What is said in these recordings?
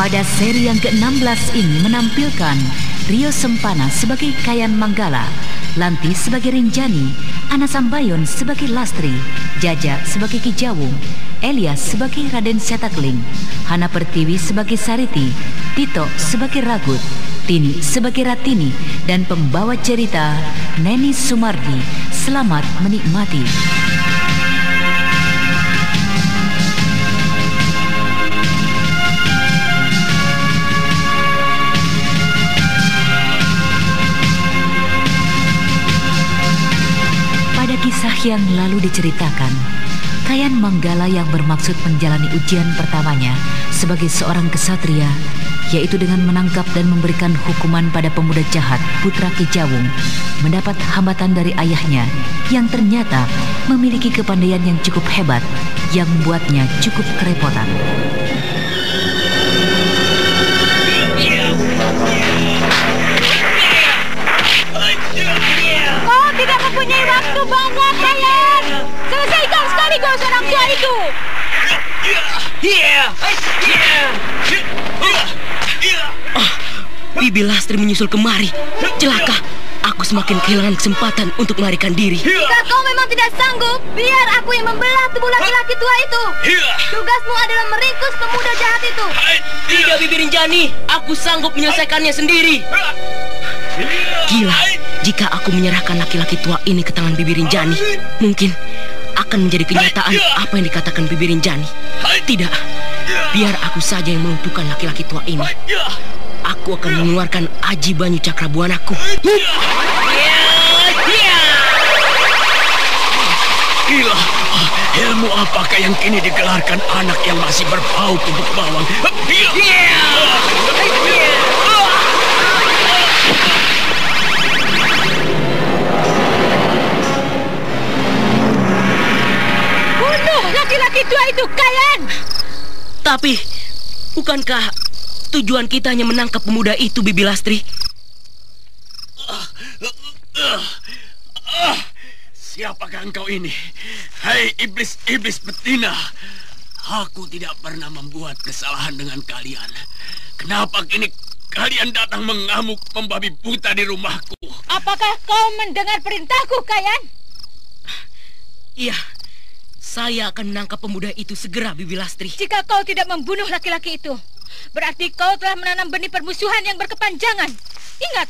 Pada seri yang ke-16 ini menampilkan Rio Sempana sebagai Kayan Manggala, Lanti sebagai Rinjani, Ana Sambayon sebagai Lastri, Jaja sebagai Kijawung, Elias sebagai Raden Setakling, Hana Pertiwi sebagai Sariti, Tito sebagai Ragut, Tini sebagai Ratini, dan pembawa cerita Neni Sumardi. Selamat menikmati. Yang lalu diceritakan, Kayan Manggala yang bermaksud menjalani ujian pertamanya sebagai seorang kesatria, yaitu dengan menangkap dan memberikan hukuman pada pemuda jahat Putra Kijawung, mendapat hambatan dari ayahnya yang ternyata memiliki kepandaian yang cukup hebat yang membuatnya cukup kerepotan. Itu. Bibi Lastri menyusul kemari. Celaka, aku semakin kehilangan kesempatan untuk melarikan diri. Jika kau memang tidak sanggup, biar aku yang membelah tubuh laki-laki tua itu. Tugasmu adalah meringkus pemuda jahat itu. Tidak, Bibi Rinjani. Aku sanggup menyelesaikannya sendiri. Gila, jika aku menyerahkan laki-laki tua ini ke tangan Bibi Rinjani, mungkin akan menjadi kenyataan apa yang dikatakan Bibi Rinjani. Tidak, biar aku saja yang melumpuhkan laki-laki tua ini. Aku akan mengeluarkan aji banyu cakrabuanaku. Gila, ilmu apakah yang kini digelarkan anak yang masih berbau tubuh bawang? Bunuh tua itu, Kayan. Tapi, bukankah tujuan kita hanya menangkap pemuda itu, Bibi Lastri? Siapakah engkau ini? Hai iblis-iblis betina. Aku tidak pernah membuat kesalahan dengan kalian. Kenapa kini kalian datang mengamuk membabi buta di rumahku? Apakah kau mendengar perintahku, Kayan? Iya, saya akan menangkap pemuda itu segera, Bibi Lastri. Jika kau tidak membunuh laki-laki itu, berarti kau telah menanam benih permusuhan yang berkepanjangan. Ingat,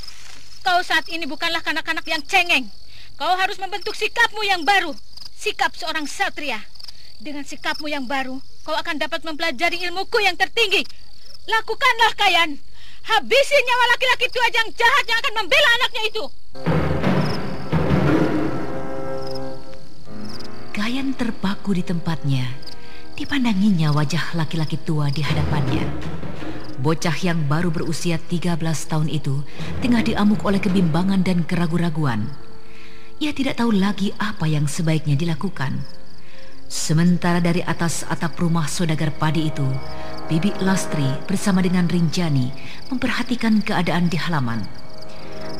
kau saat ini bukanlah kanak-kanak yang cengeng. Kau harus membentuk sikapmu yang baru, sikap seorang satria. Dengan sikapmu yang baru, kau akan dapat mempelajari ilmuku yang tertinggi. Lakukanlah, Kayan. Habisi nyawa laki-laki tua yang jahat yang akan membela anaknya itu. Terpaku di tempatnya. Dipandanginya wajah laki-laki tua di hadapannya. Bocah yang baru berusia 13 tahun itu tengah diamuk oleh kebimbangan dan keraguan-raguan. Ia tidak tahu lagi apa yang sebaiknya dilakukan. Sementara dari atas atap rumah saudagar padi itu, Bibi Lastri bersama dengan Rinjani memperhatikan keadaan di halaman.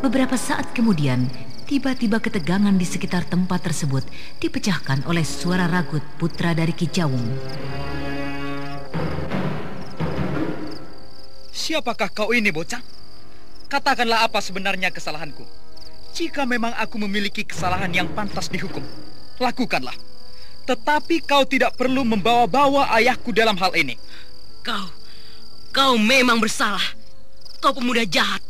Beberapa saat kemudian, tiba-tiba ketegangan di sekitar tempat tersebut dipecahkan oleh suara ragut putra dari Kijawung. Siapakah kau ini, bocah? Katakanlah apa sebenarnya kesalahanku. Jika memang aku memiliki kesalahan yang pantas dihukum, lakukanlah. Tetapi kau tidak perlu membawa-bawa ayahku dalam hal ini. Kau, kau memang bersalah. Kau pemuda jahat.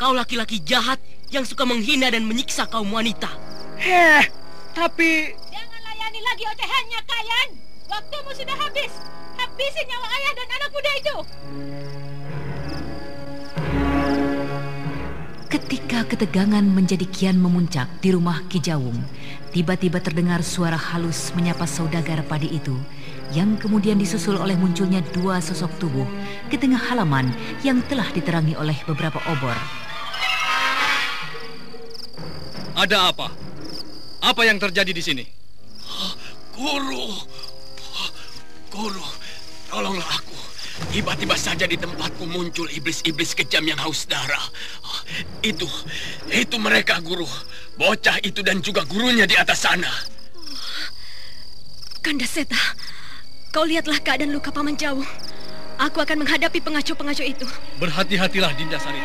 Kau laki-laki jahat yang suka menghina dan menyiksa kaum wanita. Heh, tapi... Jangan layani lagi ocehannya kalian. Waktumu sudah habis. Habisi nyawa ayah dan anak muda itu. Ketika ketegangan menjadi kian memuncak di rumah Kijawung, tiba-tiba terdengar suara halus menyapa saudagar padi itu, yang kemudian disusul oleh munculnya dua sosok tubuh ke tengah halaman yang telah diterangi oleh beberapa obor. Ada apa? Apa yang terjadi di sini? Guru, guru, tolonglah aku. Tiba-tiba saja di tempatku muncul iblis-iblis kejam yang haus darah. Itu, itu mereka guru. Bocah itu dan juga gurunya di atas sana. Kanda Seta, kau lihatlah keadaan luka paman jauh. Aku akan menghadapi pengacu-pengacu itu. Berhati-hatilah Dinda Sari.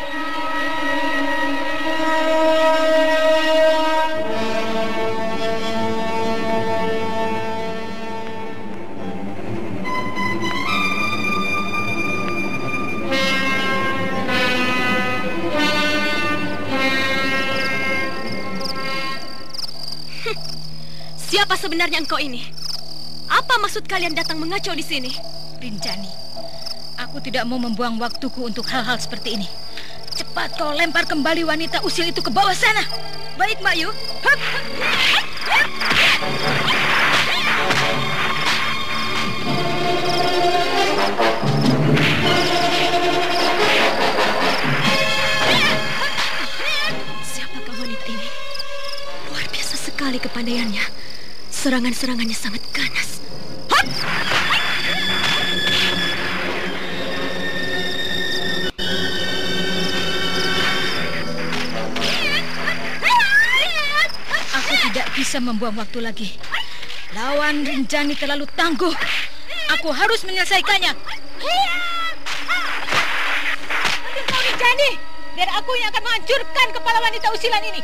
Siapa sebenarnya engkau ini? Apa maksud kalian datang mengacau di sini? Rinjani, aku tidak mau membuang waktuku untuk hal-hal seperti ini. Cepat kau lempar kembali wanita usil itu ke bawah sana. Baik, Mbak Yu. Hup, hup, hup, Siapakah wanita ini? Luar biasa sekali kepandaiannya. Serangan-serangannya sangat ganas. Hup! Aku tidak bisa membuang waktu lagi. Lawan Rinjani terlalu tangguh. Aku harus menyelesaikannya. Kau Rinjani, biar aku yang akan menghancurkan kepala wanita usilan ini.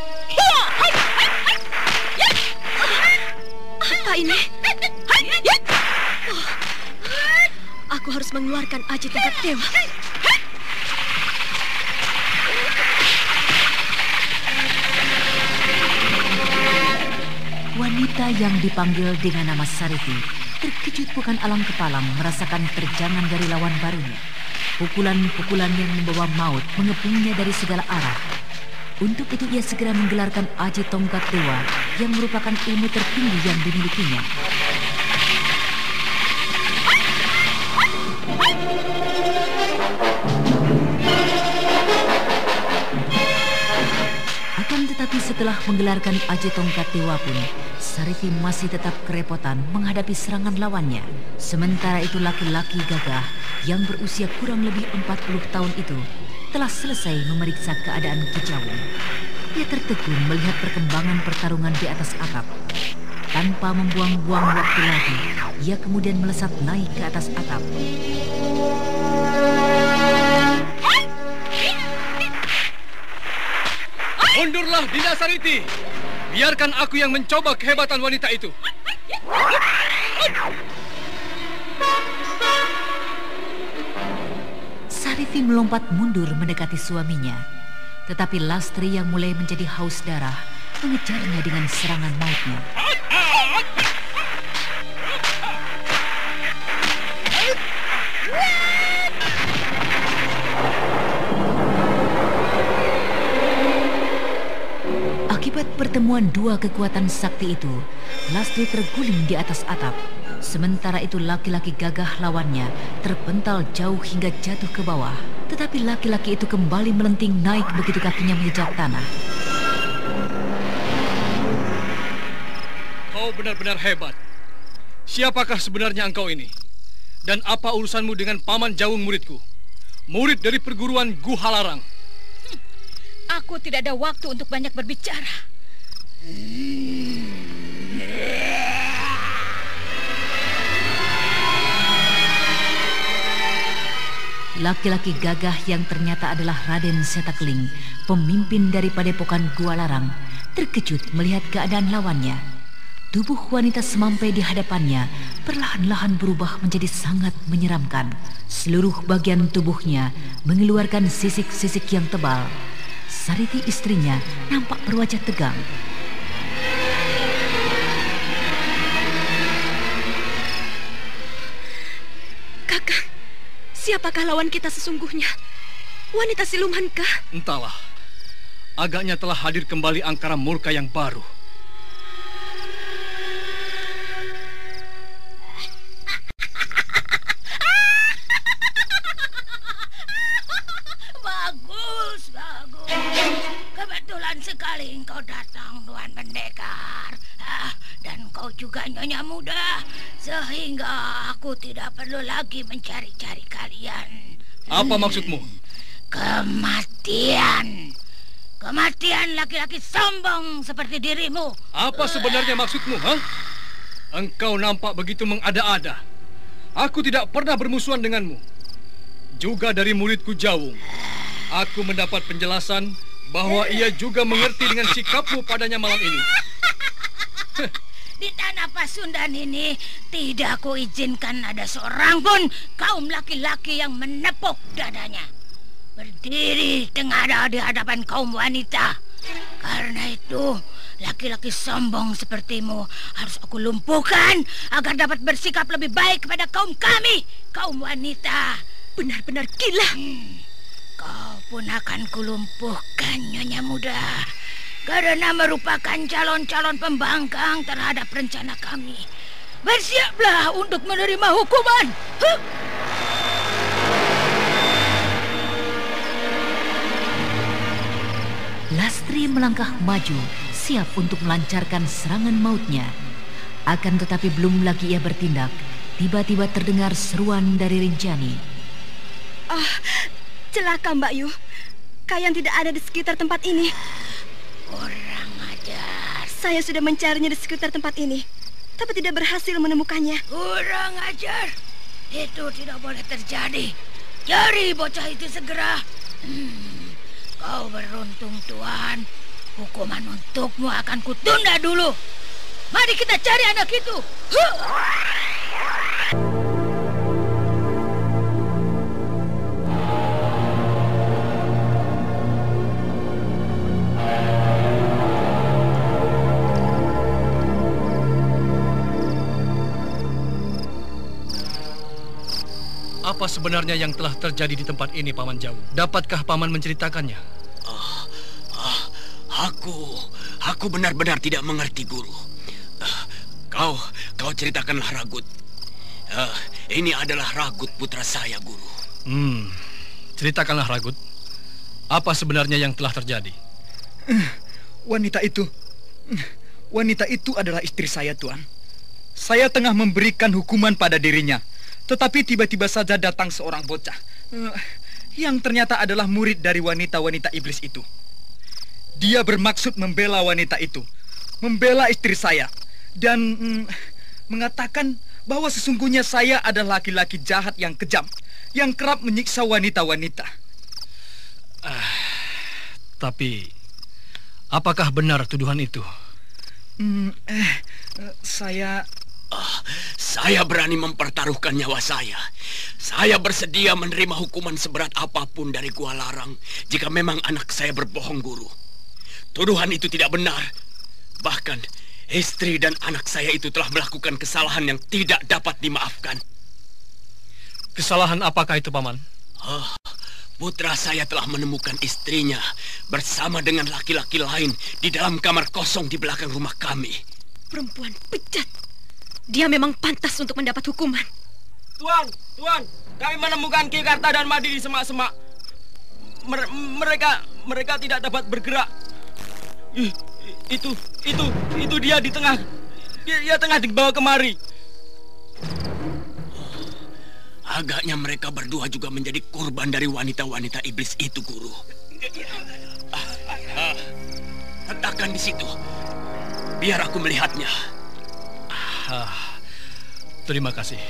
Ini? Oh, aku harus mengeluarkan aji tingkat dewa. Wanita yang dipanggil dengan nama Sariti terkejut bukan alang kepalang merasakan terjangan dari lawan barunya. Pukulan-pukulan yang membawa maut mengepungnya dari segala arah. Untuk itu ia segera menggelarkan aji tongkat dewa yang merupakan ilmu tertinggi yang dimilikinya. Akan tetapi setelah menggelarkan aji tongkat dewa pun, Sariti masih tetap kerepotan menghadapi serangan lawannya. Sementara itu laki-laki gagah yang berusia kurang lebih 40 tahun itu telah selesai memeriksa keadaan Kijawung. Ia tertegun melihat perkembangan pertarungan di atas atap. Tanpa membuang-buang waktu lagi, ia kemudian melesat naik ke atas atap. Mundurlah Dinda Sariti. Biarkan aku yang mencoba kehebatan wanita itu. Sariti melompat mundur mendekati suaminya. Tetapi Lastri yang mulai menjadi haus darah mengejarnya dengan serangan mautnya. Akibat pertemuan dua kekuatan sakti itu, Lastri terguling di atas atap. Sementara itu laki-laki gagah lawannya terpental jauh hingga jatuh ke bawah. Tetapi laki-laki itu kembali melenting naik begitu kakinya menjejak tanah. Kau benar-benar hebat. Siapakah sebenarnya engkau ini? Dan apa urusanmu dengan paman Jawung muridku? Murid dari perguruan Guhalarang. Aku tidak ada waktu untuk banyak berbicara. Laki-laki gagah yang ternyata adalah Raden Setakling, pemimpin dari padepokan Gua Larang, terkejut melihat keadaan lawannya. Tubuh wanita semampai di hadapannya perlahan-lahan berubah menjadi sangat menyeramkan. Seluruh bagian tubuhnya mengeluarkan sisik-sisik yang tebal. Sariti istrinya nampak berwajah tegang. Kakak, siapakah lawan kita sesungguhnya? Wanita silumankah? Entahlah. Agaknya telah hadir kembali angkara murka yang baru. Datang, Tuan Pendekar. Ah, dan kau juga nyonya muda, sehingga aku tidak perlu lagi mencari-cari kalian. Apa hmm. maksudmu? Kematian. Kematian laki-laki sombong seperti dirimu. Apa sebenarnya maksudmu, ha? Engkau nampak begitu mengada-ada. Aku tidak pernah bermusuhan denganmu. Juga dari muridku Jawung. Aku mendapat penjelasan bahwa ia juga mengerti dengan sikapmu padanya malam ini. Di tanah Pasundan ini tidak aku izinkan ada seorang pun kaum laki-laki yang menepuk dadanya. Berdiri tengah di hadapan kaum wanita. Karena itu, laki-laki sombong sepertimu harus aku lumpuhkan agar dapat bersikap lebih baik kepada kaum kami, kaum wanita. Benar-benar gila. Hmm. Pun akan kulumpuhkan, Nyonya Muda. Karena merupakan calon-calon pembangkang terhadap rencana kami. Bersiaplah untuk menerima hukuman. Huh! Lastri melangkah maju, siap untuk melancarkan serangan mautnya. Akan tetapi belum lagi ia bertindak, tiba-tiba terdengar seruan dari Rinjani. Ah, Celaka Mbak Yu. Kayang tidak ada di sekitar tempat ini. Kurang ajar. Saya sudah mencarinya di sekitar tempat ini, tapi tidak berhasil menemukannya. Kurang ajar. Itu tidak boleh terjadi. Cari bocah itu segera. Hmm, kau beruntung Tuhan. Hukuman untukmu akan kutunda dulu. Mari kita cari anak itu. Huh! Apa sebenarnya yang telah terjadi di tempat ini, Paman Jauh? Dapatkah Paman menceritakannya? Ah, ah, aku, aku benar-benar tidak mengerti, Guru. Uh, kau, kau ceritakanlah Ragut. Uh, ini adalah Ragut putra saya, Guru. Hmm, ceritakanlah Ragut. Apa sebenarnya yang telah terjadi? Uh, wanita itu, uh, wanita itu adalah istri saya, Tuan. Saya tengah memberikan hukuman pada dirinya tetapi tiba-tiba saja datang seorang bocah uh, yang ternyata adalah murid dari wanita-wanita iblis itu. Dia bermaksud membela wanita itu, membela istri saya, dan mm, mengatakan bahwa sesungguhnya saya adalah laki-laki jahat yang kejam, yang kerap menyiksa wanita-wanita. Uh, tapi, apakah benar tuduhan itu? Mm, eh, uh, saya Ah, saya berani mempertaruhkan nyawa saya. Saya bersedia menerima hukuman seberat apa pun dari Gua Larang jika memang anak saya berbohong, Guru. Tuduhan itu tidak benar. Bahkan istri dan anak saya itu telah melakukan kesalahan yang tidak dapat dimaafkan. Kesalahan apakah itu, Paman? Oh, putra saya telah menemukan istrinya bersama dengan laki-laki lain di dalam kamar kosong di belakang rumah kami. Perempuan bejat. Dia memang pantas untuk mendapat hukuman. Tuan, Tuan, kami menemukan Ki Karta dan Madi di semak-semak. Mer mereka mereka tidak dapat bergerak. I, itu itu itu dia di tengah. Dia, dia tengah dibawa kemari. Agaknya mereka berdua juga menjadi korban dari wanita-wanita iblis itu, Guru. Ah, ah, letakkan di situ. Biar aku melihatnya. Ah, terima kasih.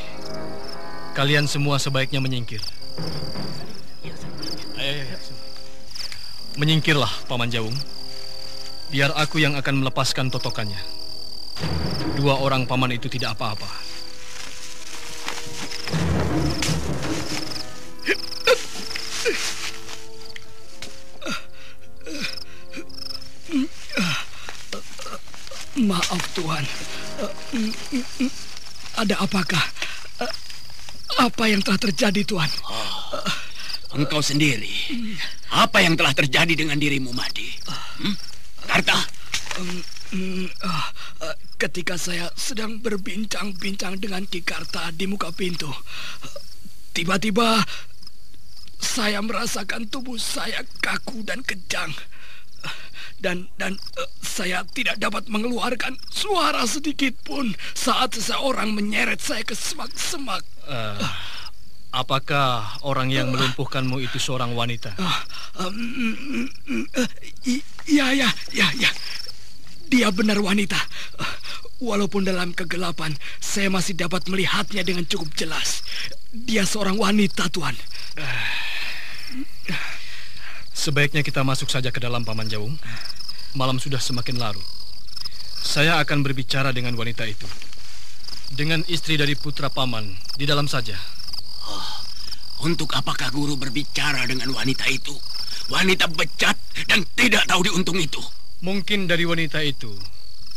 Kalian semua sebaiknya menyingkir. Ayo, ayo, ayo. Menyingkirlah, Paman Jawung. Biar aku yang akan melepaskan totokannya. Dua orang paman itu tidak apa-apa. Maaf Tuhan. Ada apakah? Apa yang telah terjadi Tuhan? Oh, engkau sendiri. Apa yang telah terjadi dengan dirimu Madi? Hmm? Karta? Ketika saya sedang berbincang-bincang dengan Ki Karta di muka pintu, tiba-tiba saya merasakan tubuh saya kaku dan kejang dan dan uh, saya tidak dapat mengeluarkan suara sedikit pun saat seseorang menyeret saya ke semak-semak. Uh, apakah orang yang melumpuhkanmu itu seorang wanita? Uh, um, uh, ya ya ya ya. Dia benar wanita. Uh, walaupun dalam kegelapan saya masih dapat melihatnya dengan cukup jelas. Dia seorang wanita, Tuan. Uh, Sebaiknya kita masuk saja ke dalam Paman Jawung. Malam sudah semakin larut. Saya akan berbicara dengan wanita itu. Dengan istri dari putra Paman di dalam saja. Oh, untuk apakah guru berbicara dengan wanita itu? Wanita becat dan tidak tahu diuntung itu. Mungkin dari wanita itu,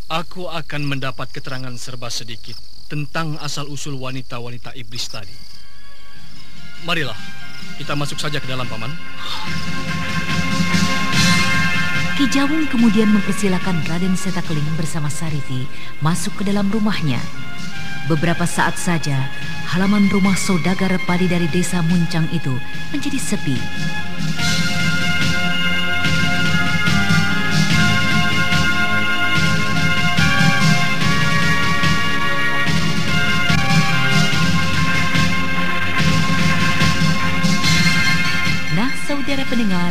aku akan mendapat keterangan serba sedikit tentang asal-usul wanita-wanita iblis tadi. Marilah, kita masuk saja ke dalam, Paman. Ki Jawung kemudian mempersilahkan Raden Setakling bersama Sariti masuk ke dalam rumahnya. Beberapa saat saja, halaman rumah saudagar padi dari desa Muncang itu menjadi sepi. Nah, saudara pendengar,